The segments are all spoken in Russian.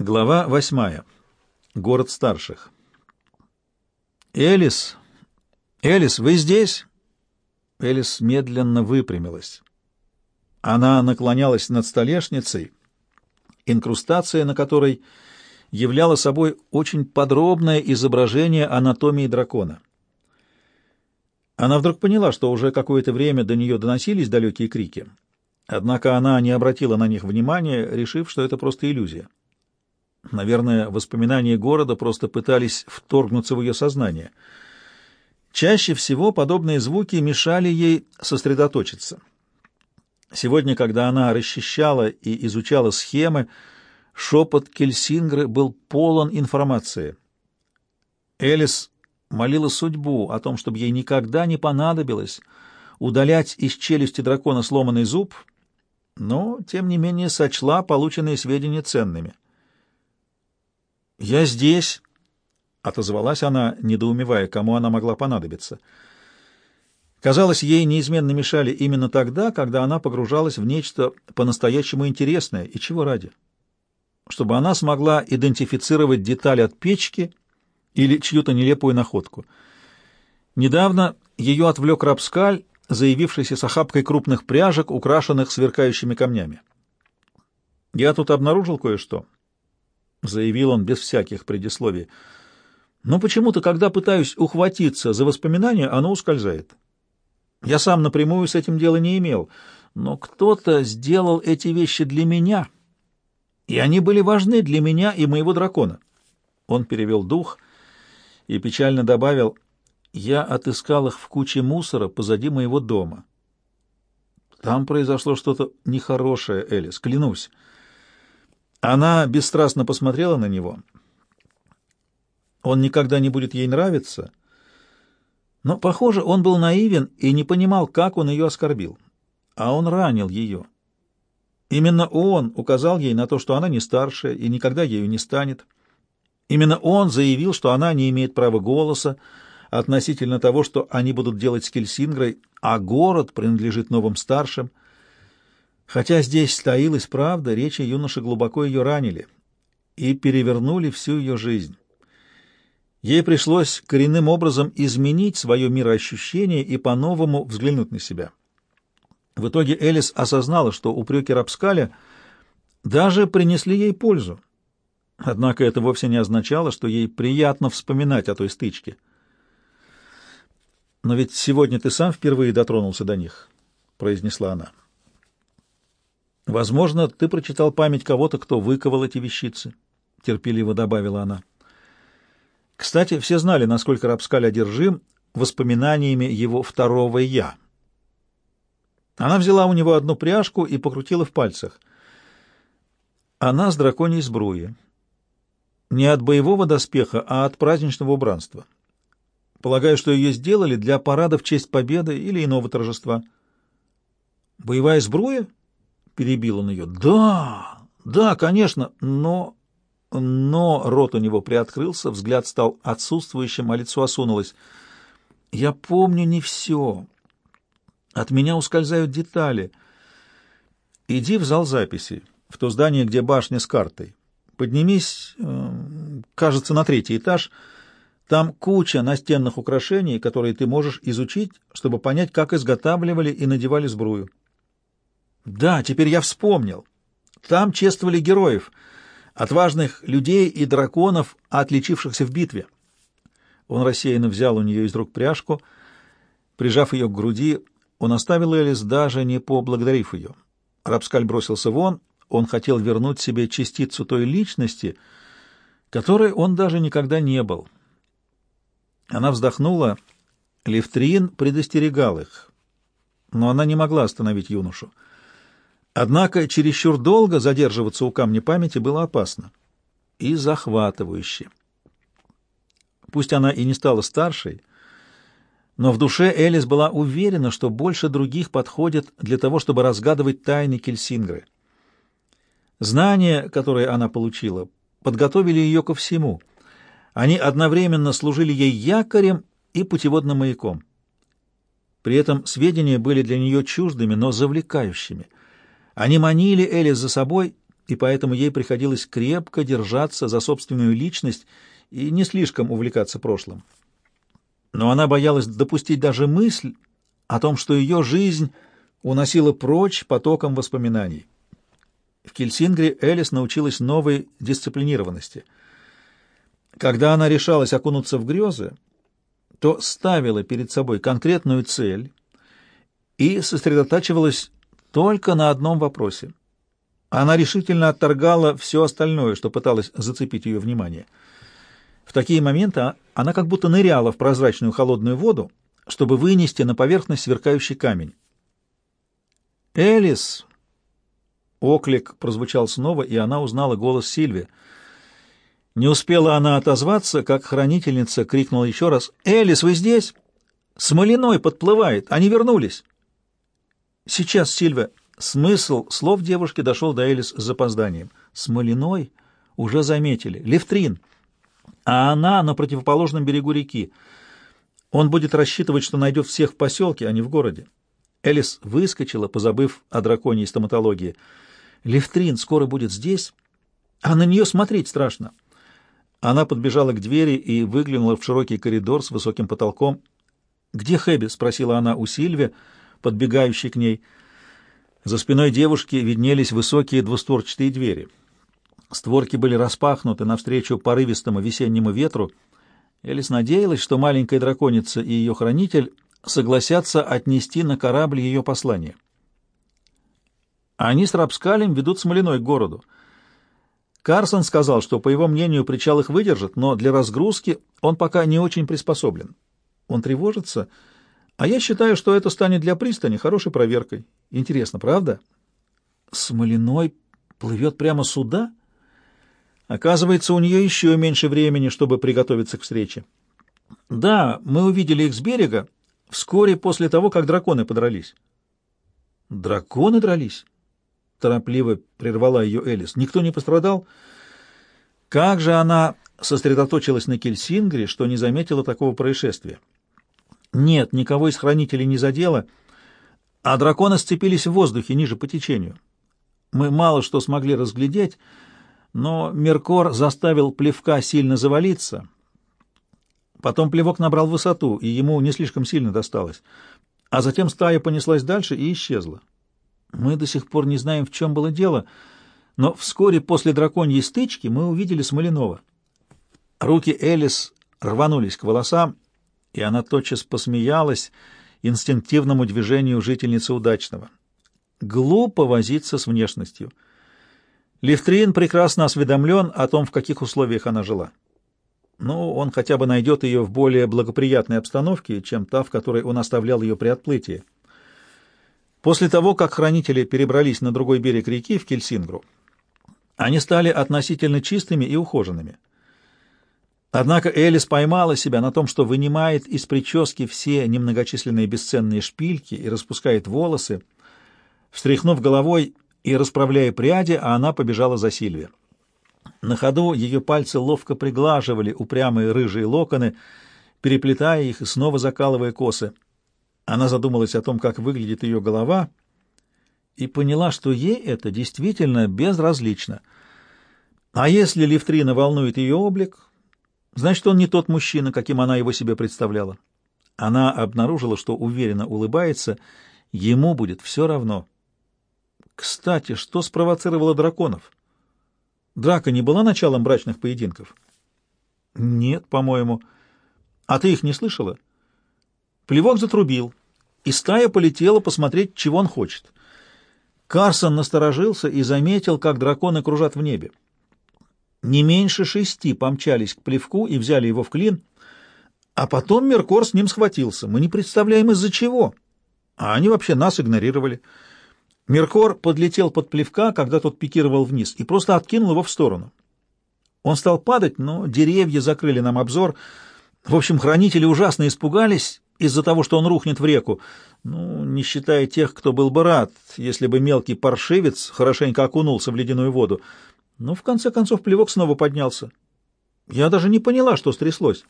Глава восьмая. Город старших. «Элис! Элис, вы здесь?» Элис медленно выпрямилась. Она наклонялась над столешницей, инкрустация на которой являла собой очень подробное изображение анатомии дракона. Она вдруг поняла, что уже какое-то время до нее доносились далекие крики, однако она не обратила на них внимания, решив, что это просто иллюзия. Наверное, воспоминания города просто пытались вторгнуться в ее сознание. Чаще всего подобные звуки мешали ей сосредоточиться. Сегодня, когда она расчищала и изучала схемы, шепот Кельсингры был полон информации. Элис молила судьбу о том, чтобы ей никогда не понадобилось удалять из челюсти дракона сломанный зуб, но, тем не менее, сочла полученные сведения ценными. «Я здесь», — отозвалась она, недоумевая, кому она могла понадобиться. Казалось, ей неизменно мешали именно тогда, когда она погружалась в нечто по-настоящему интересное, и чего ради? Чтобы она смогла идентифицировать деталь от печки или чью-то нелепую находку. Недавно ее отвлек Рапскаль, заявившийся с охапкой крупных пряжек, украшенных сверкающими камнями. «Я тут обнаружил кое-что», — заявил он без всяких предисловий. «Но почему-то, когда пытаюсь ухватиться за воспоминания, оно ускользает. Я сам напрямую с этим дела не имел, но кто-то сделал эти вещи для меня, и они были важны для меня и моего дракона». Он перевел дух и печально добавил, «Я отыскал их в куче мусора позади моего дома». Там произошло что-то нехорошее, Элис, клянусь. Она бесстрастно посмотрела на него. Он никогда не будет ей нравиться, но, похоже, он был наивен и не понимал, как он ее оскорбил. А он ранил ее. Именно он указал ей на то, что она не старшая и никогда ею не станет. Именно он заявил, что она не имеет права голоса относительно того, что они будут делать с Кельсингрой, а город принадлежит новым старшим. Хотя здесь стоилась правда, речи юноши глубоко ее ранили и перевернули всю ее жизнь. Ей пришлось коренным образом изменить свое мироощущение и по-новому взглянуть на себя. В итоге Элис осознала, что упреки Рапскаля даже принесли ей пользу. Однако это вовсе не означало, что ей приятно вспоминать о той стычке. «Но ведь сегодня ты сам впервые дотронулся до них», — произнесла она. Возможно, ты прочитал память кого-то, кто выковал эти вещицы, — терпеливо добавила она. Кстати, все знали, насколько Рапскаль одержим воспоминаниями его второго «я». Она взяла у него одну пряжку и покрутила в пальцах. Она с драконьей сбруи. Не от боевого доспеха, а от праздничного убранства. Полагаю, что ее сделали для парада в честь победы или иного торжества. «Боевая сбруя?» Перебил он ее. «Да, да, конечно, но...» Но рот у него приоткрылся, взгляд стал отсутствующим, а лицо осунулось. «Я помню не все. От меня ускользают детали. Иди в зал записей, в то здание, где башня с картой. Поднимись, э, кажется, на третий этаж. Там куча настенных украшений, которые ты можешь изучить, чтобы понять, как изготавливали и надевали сбрую. Да, теперь я вспомнил. Там чествовали героев, отважных людей и драконов, отличившихся в битве. Он рассеянно взял у нее из рук пряжку, прижав ее к груди, он оставил Элис, даже не поблагодарив ее. Рапскаль бросился вон, он хотел вернуть себе частицу той личности, которой он даже никогда не был. Она вздохнула. Левтрин предостерегал их, но она не могла остановить юношу. Однако чересчур долго задерживаться у камня памяти было опасно и захватывающе. Пусть она и не стала старшей, но в душе Элис была уверена, что больше других подходит для того, чтобы разгадывать тайны Кельсингры. Знания, которые она получила, подготовили ее ко всему. Они одновременно служили ей якорем и путеводным маяком. При этом сведения были для нее чуждыми, но завлекающими — они манили Элис за собой и поэтому ей приходилось крепко держаться за собственную личность и не слишком увлекаться прошлым. Но она боялась допустить даже мысль о том, что ее жизнь уносила прочь потоком воспоминаний. В Кельсингре Элис научилась новой дисциплинированности. Когда она решалась окунуться в грезы, то ставила перед собой конкретную цель и сосредотачивалась только на одном вопросе. Она решительно отторгала все остальное, что пыталось зацепить ее внимание. В такие моменты она как будто ныряла в прозрачную холодную воду, чтобы вынести на поверхность сверкающий камень. «Элис!» Оклик прозвучал снова, и она узнала голос Сильви. Не успела она отозваться, как хранительница крикнула еще раз. «Элис, вы здесь? Смолиной подплывает. Они вернулись!» «Сейчас, Сильвия!» Смысл слов девушки дошел до Элис с запозданием. Смолиной уже заметили. Левтрин. А она на противоположном берегу реки. Он будет рассчитывать, что найдет всех в поселке, а не в городе. Элис выскочила, позабыв о драконьей стоматологии. Левтрин скоро будет здесь, а на нее смотреть страшно. Она подбежала к двери и выглянула в широкий коридор с высоким потолком. «Где Хэби?» — спросила она у Сильви, подбегающей к ней — за спиной девушки виднелись высокие двустворчатые двери. Створки были распахнуты навстречу порывистому весеннему ветру. Элис надеялась, что маленькая драконица и ее хранитель согласятся отнести на корабль ее послание. Они с Рапскалем ведут Смолиной к городу. Карсон сказал, что, по его мнению, причал их выдержит, но для разгрузки он пока не очень приспособлен. Он тревожится, а я считаю, что это станет для пристани хорошей проверкой. Интересно, правда? Смолиной плывет прямо сюда? Оказывается, у нее еще меньше времени, чтобы приготовиться к встрече. Да, мы увидели их с берега вскоре после того, как драконы подрались. Драконы дрались? Торопливо прервала ее Элис. Никто не пострадал? Как же она сосредоточилась на Кельсингре, что не заметила такого происшествия? Нет, никого из хранителей не задело, а драконы сцепились в воздухе ниже по течению. Мы мало что смогли разглядеть, но Меркор заставил плевка сильно завалиться. Потом плевок набрал высоту, и ему не слишком сильно досталось. А затем стая понеслась дальше и исчезла. Мы до сих пор не знаем, в чем было дело, но вскоре после драконьей стычки мы увидели Смоленова. Руки Элис рванулись к волосам, и она тотчас посмеялась инстинктивному движению жительницы удачного. Глупо возиться с внешностью. Левтрин прекрасно осведомлен о том, в каких условиях она жила. Ну, он хотя бы найдет ее в более благоприятной обстановке, чем та, в которой он оставлял ее при отплытии. После того, как хранители перебрались на другой берег реки, в Кельсингру, они стали относительно чистыми и ухоженными. Однако Элис поймала себя на том, что вынимает из прически все немногочисленные бесценные шпильки и распускает волосы. Встряхнув головой и расправляя пряди, она побежала за Сильви. На ходу ее пальцы ловко приглаживали упрямые рыжие локоны, переплетая их и снова закалывая косы. Она задумалась о том, как выглядит ее голова, и поняла, что ей это действительно безразлично. А если Левтрина волнует ее облик, Значит, он не тот мужчина, каким она его себе представляла. Она обнаружила, что уверенно улыбается, ему будет все равно. Кстати, что спровоцировало драконов? Драка не была началом брачных поединков? Нет, по-моему. А ты их не слышала? Плевок затрубил, и стая полетела посмотреть, чего он хочет. Карсон насторожился и заметил, как драконы кружат в небе. Не меньше шести помчались к плевку и взяли его в клин, а потом Меркор с ним схватился. Мы не представляем, из-за чего. А они вообще нас игнорировали. Меркор подлетел под плевка, когда тот пикировал вниз, и просто откинул его в сторону. Он стал падать, но деревья закрыли нам обзор. В общем, хранители ужасно испугались из-за того, что он рухнет в реку. Ну, не считая тех, кто был бы рад, если бы мелкий паршивец хорошенько окунулся в ледяную воду. Но в конце концов плевок снова поднялся. Я даже не поняла, что стряслось.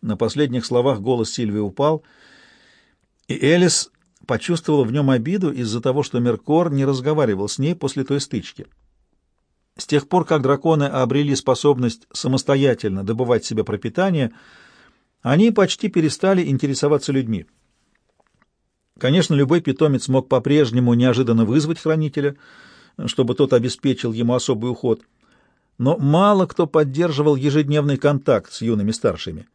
На последних словах голос Сильвии упал, и Элис почувствовала в нем обиду из-за того, что Меркор не разговаривал с ней после той стычки. С тех пор, как драконы обрели способность самостоятельно добывать себе пропитание, они почти перестали интересоваться людьми. Конечно, любой питомец мог по-прежнему неожиданно вызвать хранителя, чтобы тот обеспечил ему особый уход, но мало кто поддерживал ежедневный контакт с юными старшими.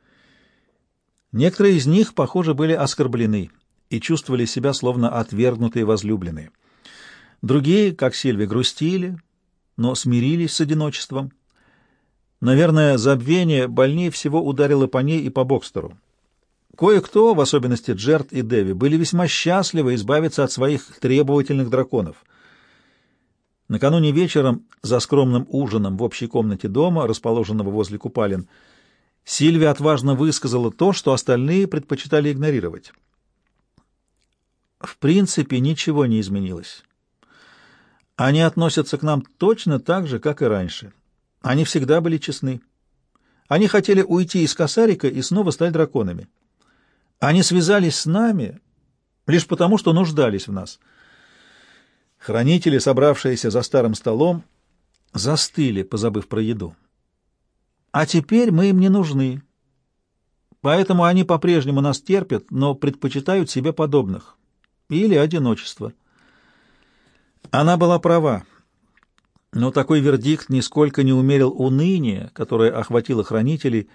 Некоторые из них, похоже, были оскорблены и чувствовали себя словно отвергнутые возлюбленные. Другие, как Сильви, грустили, но смирились с одиночеством. Наверное, забвение больнее всего ударило по ней и по Бокстеру. Кое-кто, в особенности Джерт и Деви, были весьма счастливы избавиться от своих требовательных драконов. Накануне вечером, за скромным ужином в общей комнате дома, расположенного возле купалин, Сильвия отважно высказала то, что остальные предпочитали игнорировать. В принципе, ничего не изменилось. Они относятся к нам точно так же, как и раньше. Они всегда были честны. Они хотели уйти из косарика и снова стать драконами. Они связались с нами лишь потому, что нуждались в нас. Хранители, собравшиеся за старым столом, застыли, позабыв про еду. А теперь мы им не нужны. Поэтому они по-прежнему нас терпят, но предпочитают себе подобных. Или одиночество. Она была права. Но такой вердикт нисколько не умерил уныние, которое охватило хранителей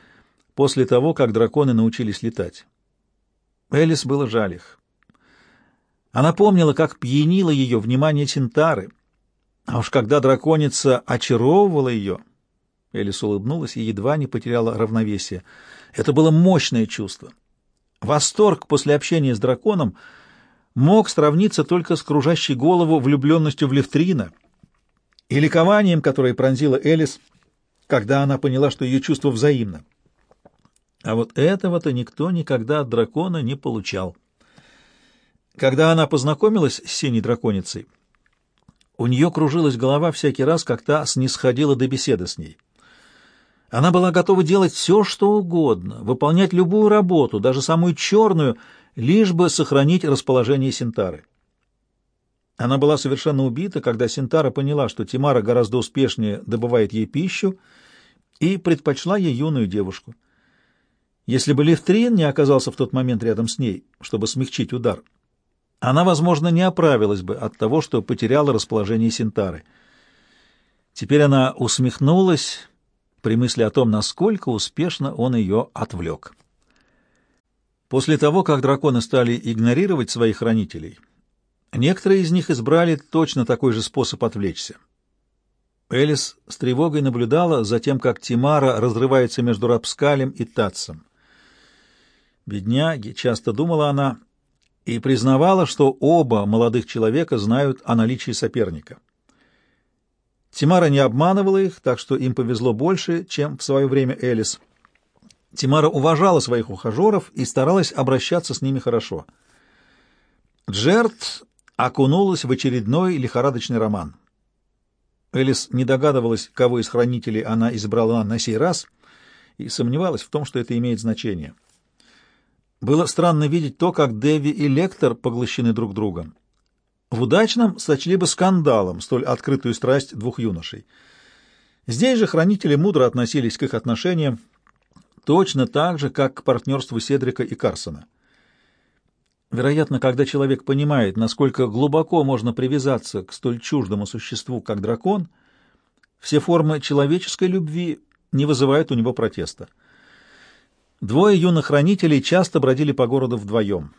после того, как драконы научились летать. Элис было жаль их. Она помнила, как пьянило ее внимание Синтары, а уж когда драконица очаровывала ее, Элис улыбнулась и едва не потеряла равновесие. Это было мощное чувство. Восторг после общения с драконом мог сравниться только с кружащей голову влюбленностью в Левтрина и ликованием, которое пронзила Элис, когда она поняла, что ее чувство взаимно. А вот этого-то никто никогда от дракона не получал. Когда она познакомилась с синей драконицей, у нее кружилась голова всякий раз, как та снисходила до беседы с ней. Она была готова делать все, что угодно, выполнять любую работу, даже самую черную, лишь бы сохранить расположение Синтары. Она была совершенно убита, когда Синтара поняла, что Тимара гораздо успешнее добывает ей пищу, и предпочла ей юную девушку. Если бы Левтрин не оказался в тот момент рядом с ней, чтобы смягчить удар, она, возможно, не оправилась бы от того, что потеряла расположение Синтары. Теперь она усмехнулась при мысли о том, насколько успешно он ее отвлек. После того, как драконы стали игнорировать своих хранителей, некоторые из них избрали точно такой же способ отвлечься. Элис с тревогой наблюдала за тем, как Тимара разрывается между Рапскалем и Татсом. Бедняги, часто думала она, и признавала, что оба молодых человека знают о наличии соперника. Тимара не обманывала их, так что им повезло больше, чем в свое время Элис. Тимара уважала своих ухажеров и старалась обращаться с ними хорошо. Джерт окунулась в очередной лихорадочный роман. Элис не догадывалась, кого из хранителей она избрала на сей раз, и сомневалась в том, что это имеет значение. Было странно видеть то, как Дэви и Лектор поглощены друг другом. В удачном сочли бы скандалом столь открытую страсть двух юношей. Здесь же хранители мудро относились к их отношениям точно так же, как к партнерству Седрика и Карсона. Вероятно, когда человек понимает, насколько глубоко можно привязаться к столь чуждому существу, как дракон, все формы человеческой любви не вызывают у него протеста. Двое юных хранителей часто бродили по городу вдвоем.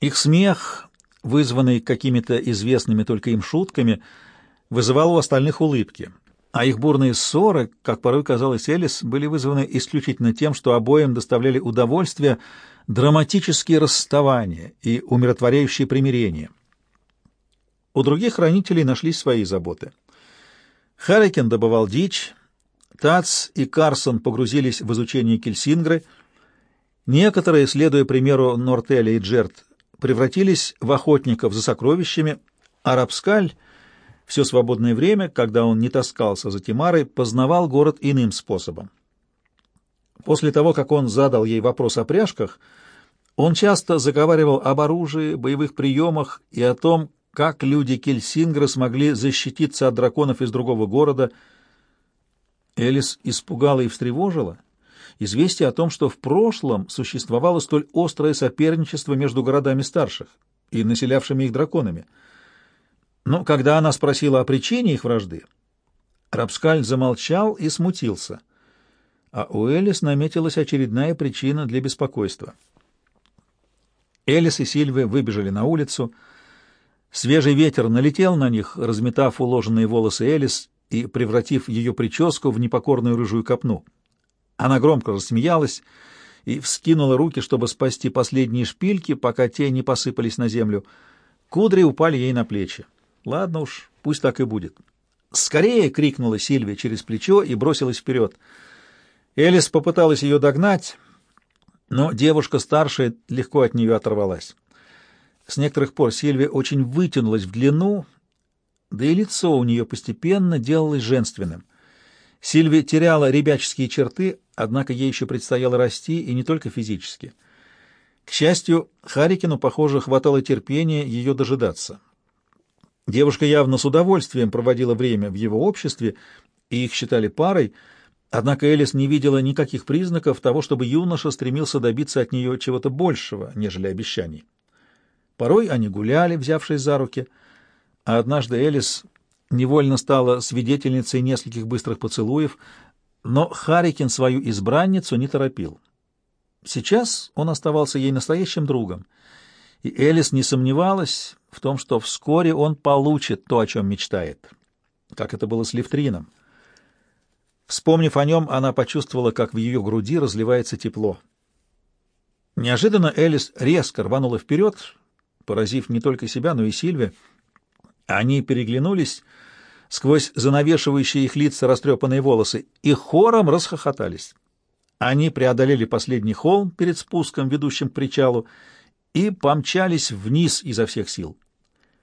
Их смех, вызванный какими-то известными только им шутками, вызывал у остальных улыбки, а их бурные ссоры, как порой казалось Элис, были вызваны исключительно тем, что обоим доставляли удовольствие драматические расставания и умиротворяющие примирения. У других хранителей нашлись свои заботы. Харрикен добывал дичь, Тац и Карсон погрузились в изучение Кельсингры, некоторые, следуя примеру Нортеля и Джерт, превратились в охотников за сокровищами, а Рапскаль все свободное время, когда он не таскался за Тимарой, познавал город иным способом. После того, как он задал ей вопрос о пряжках, он часто заговаривал об оружии, боевых приемах и о том, как люди Кельсингра смогли защититься от драконов из другого города. Элис испугала и встревожила известие о том, что в прошлом существовало столь острое соперничество между городами старших и населявшими их драконами. Но когда она спросила о причине их вражды, Рапскаль замолчал и смутился, а у Элис наметилась очередная причина для беспокойства. Элис и Сильвия выбежали на улицу, Свежий ветер налетел на них, разметав уложенные волосы Элис и превратив ее прическу в непокорную рыжую копну. Она громко рассмеялась и вскинула руки, чтобы спасти последние шпильки, пока те не посыпались на землю. Кудри упали ей на плечи. Ладно уж, пусть так и будет. «Скорее!» — крикнула Сильвия через плечо и бросилась вперед. Элис попыталась ее догнать, но девушка старшая легко от нее оторвалась. С некоторых пор Сильвия очень вытянулась в длину, да и лицо у нее постепенно делалось женственным. Сильвия теряла ребяческие черты, однако ей еще предстояло расти, и не только физически. К счастью, Харикину, похоже, хватало терпения ее дожидаться. Девушка явно с удовольствием проводила время в его обществе, и их считали парой, однако Элис не видела никаких признаков того, чтобы юноша стремился добиться от нее чего-то большего, нежели обещаний. Порой они гуляли, взявшись за руки, а однажды Элис невольно стала свидетельницей нескольких быстрых поцелуев, но Харикин свою избранницу не торопил. Сейчас он оставался ей настоящим другом, и Элис не сомневалась в том, что вскоре он получит то, о чем мечтает, как это было с Левтрином. Вспомнив о нем, она почувствовала, как в ее груди разливается тепло. Неожиданно Элис резко рванула вперед, поразив не только себя, но и Сильве. Они переглянулись сквозь занавешивающие их лица растрепанные волосы и хором расхохотались. Они преодолели последний холм перед спуском, ведущим к причалу, и помчались вниз изо всех сил.